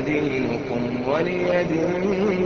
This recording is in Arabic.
دينكم ولي دين